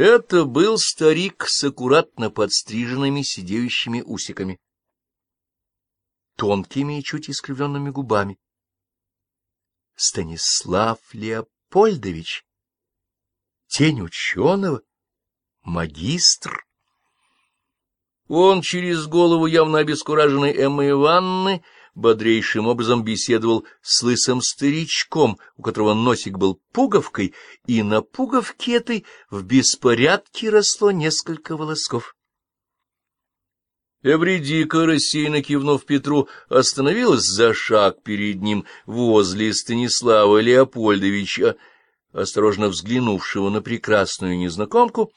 Это был старик с аккуратно подстриженными сидеющими усиками, тонкими и чуть искривленными губами. Станислав Леопольдович, тень ученого, магистр. Он через голову явно обескураженной Эммы Ивановны бодрейшим образом беседовал с лысым старичком, у которого носик был пуговкой, и на пуговке этой в беспорядке росло несколько волосков. Эвредика, рассеянно кивнув Петру, остановилась за шаг перед ним возле Станислава Леопольдовича, осторожно взглянувшего на прекрасную незнакомку,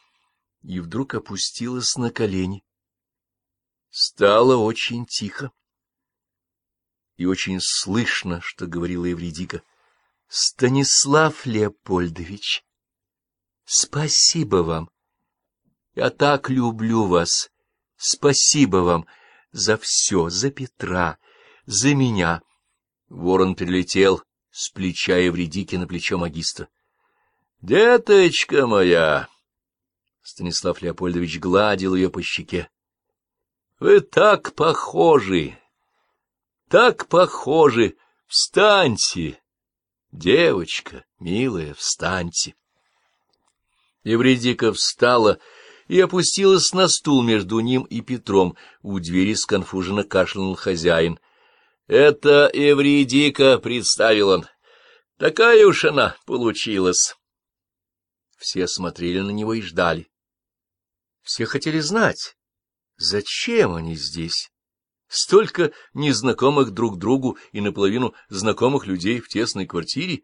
и вдруг опустилась на колени. Стало очень тихо. И очень слышно, что говорила Евредика. — Станислав Леопольдович, спасибо вам. Я так люблю вас. Спасибо вам за все, за Петра, за меня. Ворон прилетел с плеча Евредики на плечо магистра. — Деточка моя! Станислав Леопольдович гладил ее по щеке. Вы так похожи, так похожи. Встаньте, девочка, милая, встаньте. Евредика встала и опустилась на стул между ним и Петром. У двери сконфуженно кашлянул хозяин. — Это Евредика, — представил он. — Такая уж она получилась. Все смотрели на него и ждали. Все хотели знать, Зачем они здесь? Столько незнакомых друг другу и наполовину знакомых людей в тесной квартире,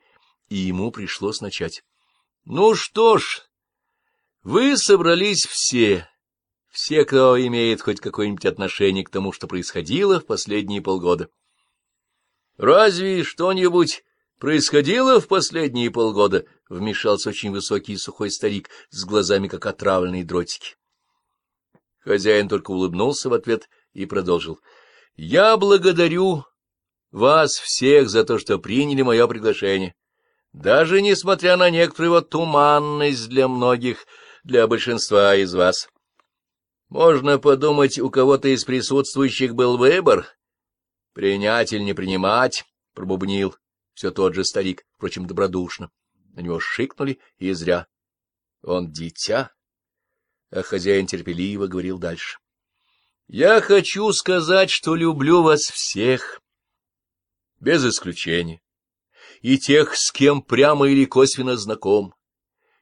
и ему пришлось начать. Ну что ж, вы собрались все, все, кто имеет хоть какое-нибудь отношение к тому, что происходило в последние полгода. Разве что-нибудь происходило в последние полгода? — вмешался очень высокий и сухой старик с глазами, как отравленные дротики. Хозяин только улыбнулся в ответ и продолжил. — Я благодарю вас всех за то, что приняли мое приглашение. Даже несмотря на некоторую вот туманность для многих, для большинства из вас. Можно подумать, у кого-то из присутствующих был выбор. Принять или не принимать, — пробубнил все тот же старик, впрочем, добродушно. На него шикнули, и зря. Он дитя а хозяин терпеливо говорил дальше. — Я хочу сказать, что люблю вас всех, без исключения, и тех, с кем прямо или косвенно знаком,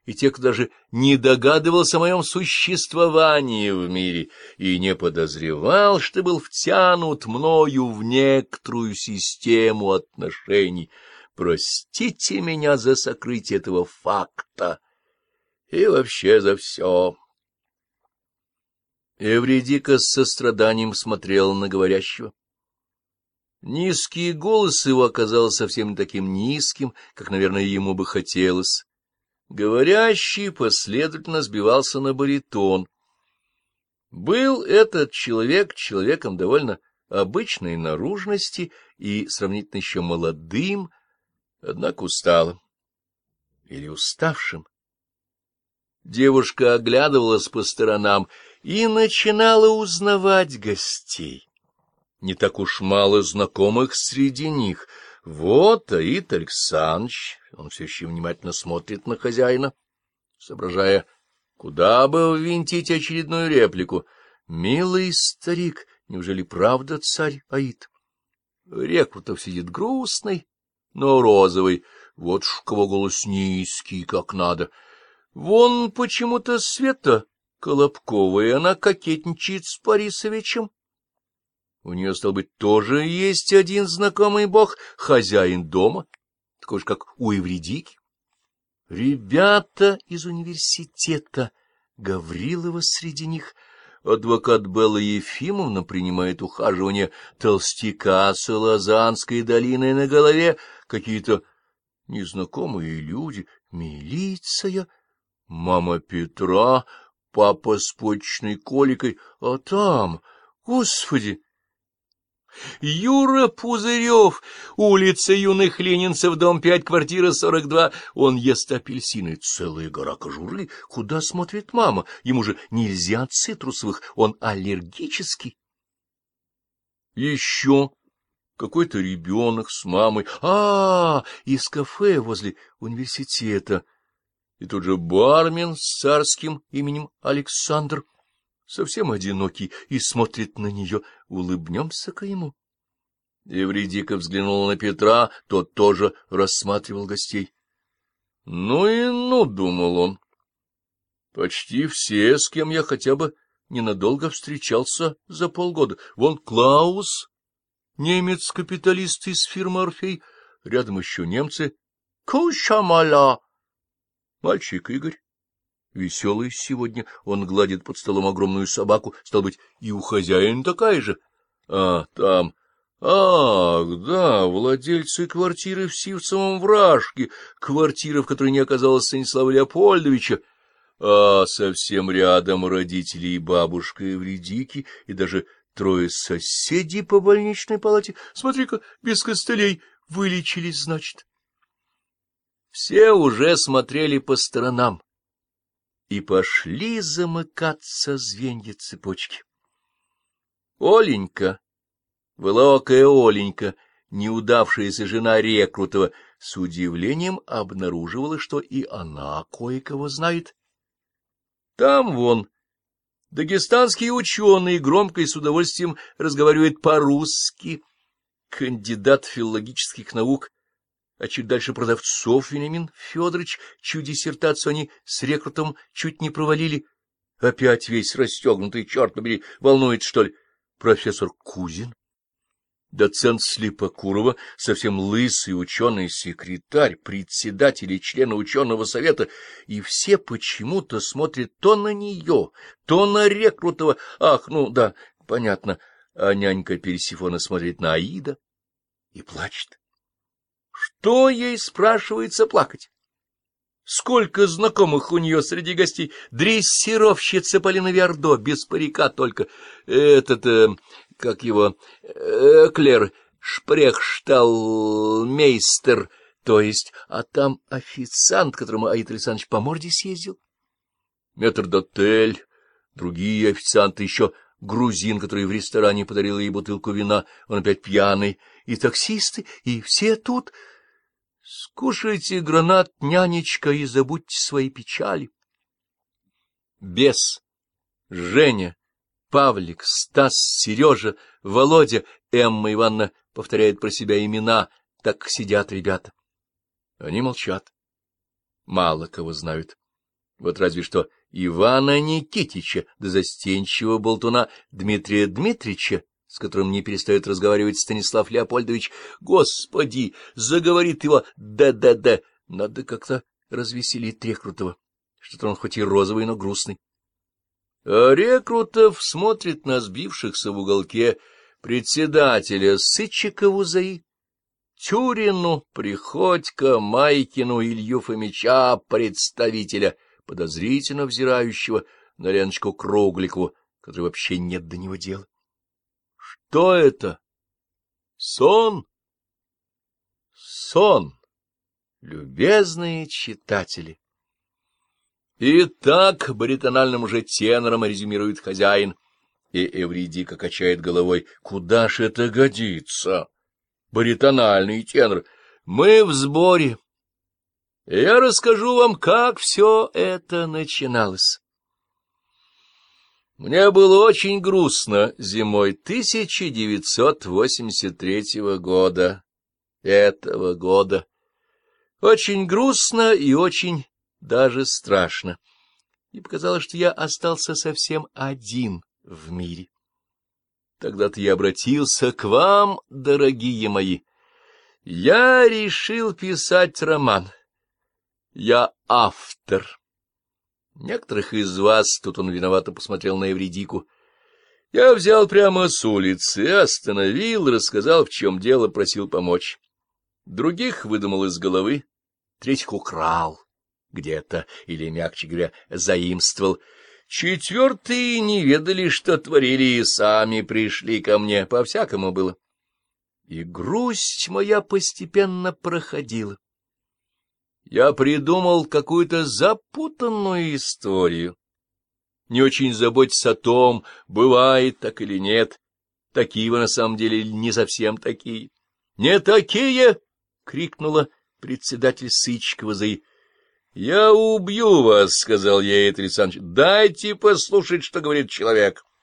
и тех, кто даже не догадывался о моем существовании в мире и не подозревал, что был втянут мною в некоторую систему отношений. Простите меня за сокрытие этого факта и вообще за все. Эвредика с состраданием смотрела на говорящего. Низкий голос его оказался совсем не таким низким, как, наверное, ему бы хотелось. Говорящий последовательно сбивался на баритон. Был этот человек человеком довольно обычной наружности и сравнительно еще молодым, однако усталым или уставшим. Девушка оглядывалась по сторонам и начинала узнавать гостей. Не так уж мало знакомых среди них. Вот Аид Александрович, он все еще внимательно смотрит на хозяина, соображая, куда бы ввинтить очередную реплику. «Милый старик, неужели правда царь Аид?» Рекрутов сидит грустный, но розовый, вот ж кого голос низкий, как надо. Вон почему-то Света Колобковой, она кокетничает с Борисовичем. У нее, стал быть, тоже есть один знакомый бог, хозяин дома, такой же, как у Евредики. Ребята из университета, Гаврилова среди них, адвокат Белла Ефимовна принимает ухаживание толстяка с Лозанской долиной на голове, какие-то незнакомые люди, милиция, мама Петра, папа с почечной коликой, а там, господи, Юра Пузырев, улица юных ленинцев, дом 5, квартира 42. Он ест апельсины, целая гора кожуры. Куда смотрит мама? Ему же нельзя цитрусовых, он аллергический. Еще какой-то ребенок с мамой. А, из кафе возле университета. И тут же бармен с царским именем Александр совсем одинокий, и смотрит на нее. Улыбнемся-ка ему. Евредика взглянула на Петра, тот тоже рассматривал гостей. Ну и ну, — думал он, — почти все, с кем я хотя бы ненадолго встречался за полгода. Вон Клаус, немец-капиталист из фирмы «Орфей», рядом еще немцы. Кушамаля! Мальчик Игорь. Веселый сегодня, он гладит под столом огромную собаку, стал быть, и у хозяина такая же. А, там... Ах, да, владельцы квартиры в Сивцевом вражке, квартира, в которой не оказалось Станислава Леопольдовича, а совсем рядом родители и бабушка Евредики, и даже трое соседей по больничной палате. Смотри-ка, без костылей вылечились, значит. Все уже смотрели по сторонам и пошли замыкаться звенья цепочки. Оленька, вылокая Оленька, неудавшаяся жена Рекрутова, с удивлением обнаруживала, что и она кое-кого знает. Там вон дагестанский ученый громко и с удовольствием разговаривает по-русски, кандидат филологических наук а чуть дальше продавцов Вениамин Федорович, чью диссертацию они с рекрутом чуть не провалили. Опять весь расстегнутый, черт побери, волнует, что ли? Профессор Кузин, доцент Слепокурова, совсем лысый ученый-секретарь, председатель и член ученого совета, и все почему-то смотрят то на нее, то на Рекрутова. Ах, ну да, понятно, а нянька Персифона смотрит на Аида и плачет. Что ей, спрашивается, плакать? Сколько знакомых у нее среди гостей. Дрессировщица Полина Виардо, без парика только. Этот, э, как его, э, Клер, шпрехшталмейстер, то есть, а там официант, которому Аид Александрович по морде съездил. Метрдотель, другие официанты, еще грузин, который в ресторане подарил ей бутылку вина, он опять пьяный, и таксисты, и все тут... Скушайте гранат, нянечка, и забудьте свои печали. Бес, Женя, Павлик, Стас, Сережа, Володя, Эмма Ивановна повторяет про себя имена, так сидят ребята. Они молчат. Мало кого знают. Вот разве что Ивана Никитича, да застенчивого болтуна Дмитрия Дмитрича, с которым не перестает разговаривать Станислав Леопольдович. Господи, заговорит его да-да-да. Надо как-то развеселить Рекрутова. Что-то он хоть и розовый, но грустный. А Рекрутов смотрит на сбившихся в уголке председателя Сычикову ЗАИ, Тюрину, Приходько, Майкину, Илью Фомича, представителя, подозрительно взирающего на Леночку Кругликову, который вообще нет до него дела. Что это? Сон? Сон, любезные читатели. Итак, баритональным уже тенором резюмирует хозяин, и Эвридика качает головой. Куда ж это годится? Баритональный тенор. Мы в сборе. Я расскажу вам, как все это начиналось. Мне было очень грустно зимой 1983 года, этого года. Очень грустно и очень даже страшно. И показалось, что я остался совсем один в мире. Тогда-то я обратился к вам, дорогие мои. Я решил писать роман. Я автор. Некоторых из вас, тут он виновато посмотрел на Евредику, я взял прямо с улицы, остановил, рассказал, в чем дело, просил помочь. Других выдумал из головы, третьих украл где-то, или, мягче говоря, заимствовал. Четвертые не ведали, что творили, и сами пришли ко мне, по-всякому было. и грусть моя постепенно проходила. Я придумал какую-то запутанную историю. Не очень заботясь о том, бывает так или нет. Такие вы на самом деле не совсем такие. — Не такие! — крикнула председатель Сычкова за Я убью вас, — сказал я Александрович. — Дайте послушать, что говорит человек. —